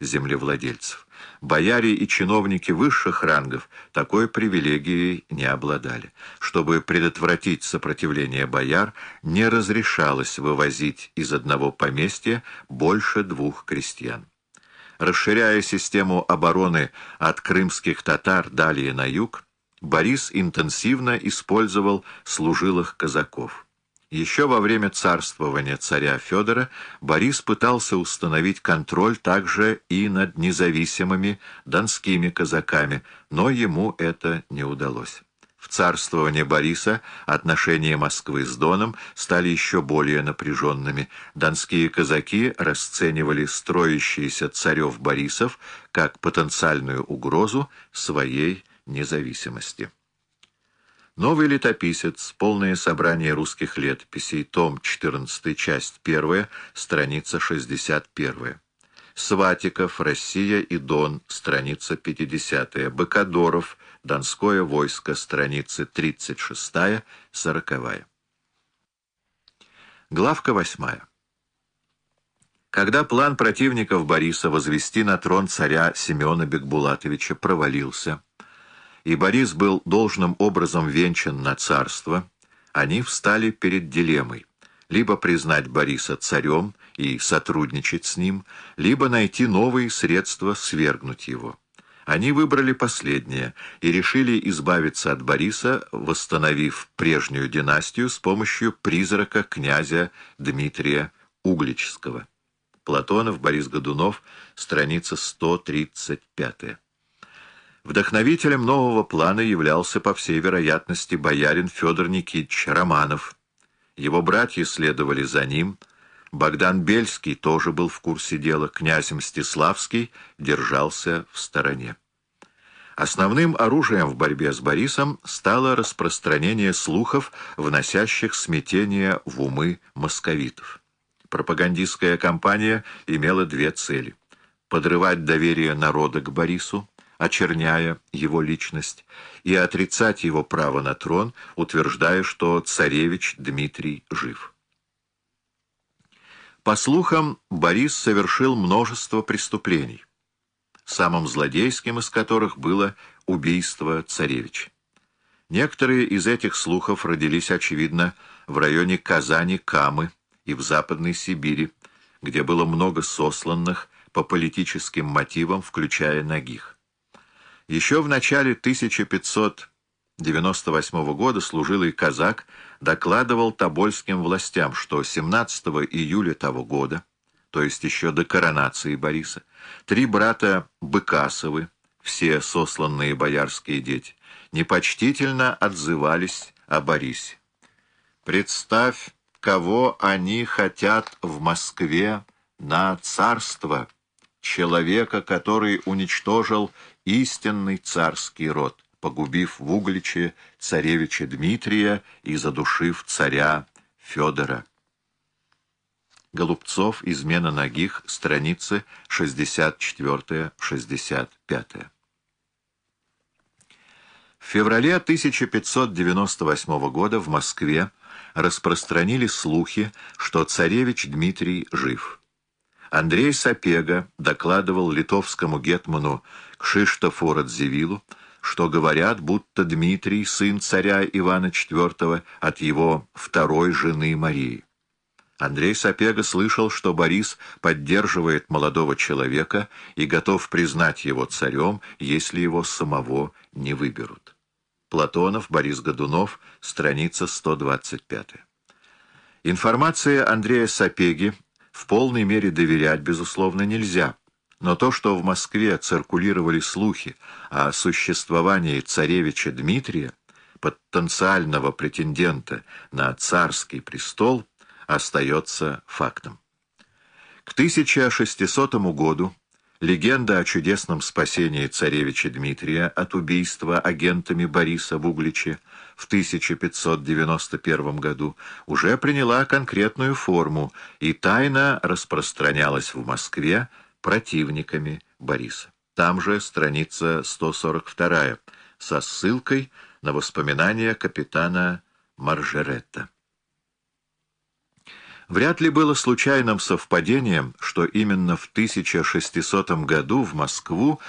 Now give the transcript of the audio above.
землевладельцев. Бояре и чиновники высших рангов такой привилегией не обладали. Чтобы предотвратить сопротивление бояр, не разрешалось вывозить из одного поместья больше двух крестьян. Расширяя систему обороны от крымских татар далее на юг, Борис интенсивно использовал служилых казаков. Еще во время царствования царя Федора Борис пытался установить контроль также и над независимыми донскими казаками, но ему это не удалось. В царствование Бориса отношения Москвы с Доном стали еще более напряженными. Донские казаки расценивали строящийся царев Борисов как потенциальную угрозу своей независимости. Новый летописец, полное собрание русских летописей, том 14, часть 1, страница 61. Сватиков, Россия и Дон, страница 50. Быкадоров, Донское войско, страницы 36-40. Главка 8. Когда план противников Бориса возвести на трон царя Семена Бекбулатовича провалился, и Борис был должным образом венчан на царство, они встали перед дилеммой либо признать Бориса царем и сотрудничать с ним, либо найти новые средства свергнуть его. Они выбрали последнее и решили избавиться от Бориса, восстановив прежнюю династию с помощью призрака князя Дмитрия Угличского. Платонов, Борис Годунов, страница 135. Вдохновителем нового плана являлся, по всей вероятности, боярин Федор Никитич Романов. Его братья следовали за ним. Богдан Бельский тоже был в курсе дела, князь Мстиславский держался в стороне. Основным оружием в борьбе с Борисом стало распространение слухов, вносящих смятение в умы московитов. Пропагандистская кампания имела две цели — подрывать доверие народа к Борису, очерняя его личность, и отрицать его право на трон, утверждая, что царевич Дмитрий жив. По слухам, Борис совершил множество преступлений, самым злодейским из которых было убийство царевича. Некоторые из этих слухов родились, очевидно, в районе Казани-Камы и в Западной Сибири, где было много сосланных по политическим мотивам, включая Нагих. Еще в начале 1598 года служилый казак докладывал тобольским властям, что 17 июля того года, то есть еще до коронации Бориса, три брата Быкасовы, все сосланные боярские дети, непочтительно отзывались о Борисе. «Представь, кого они хотят в Москве на царство, человека, который уничтожил истинный царский род, погубив в Угличе царевича Дмитрия и задушив царя Федора. Голубцов, измена ногих, страницы 64-65. В феврале 1598 года в Москве распространили слухи, что царевич Дмитрий жив. Андрей Сапега докладывал литовскому гетману Кшиштофу Радзивиллу, что говорят, будто Дмитрий, сын царя Ивана IV, от его второй жены Марии. Андрей Сапега слышал, что Борис поддерживает молодого человека и готов признать его царем, если его самого не выберут. Платонов, Борис Годунов, страница 125. Информация Андрея Сапеги в полной мере доверять, безусловно, нельзя. Но то, что в Москве циркулировали слухи о существовании царевича Дмитрия, потенциального претендента на царский престол, остается фактом. К 1600 году легенда о чудесном спасении царевича Дмитрия от убийства агентами Бориса в Угличе в 1591 году уже приняла конкретную форму и тайно распространялась в Москве противниками Бориса. Там же страница 142 со ссылкой на воспоминания капитана Маржеретта. Вряд ли было случайным совпадением, что именно в 1600 году в Москву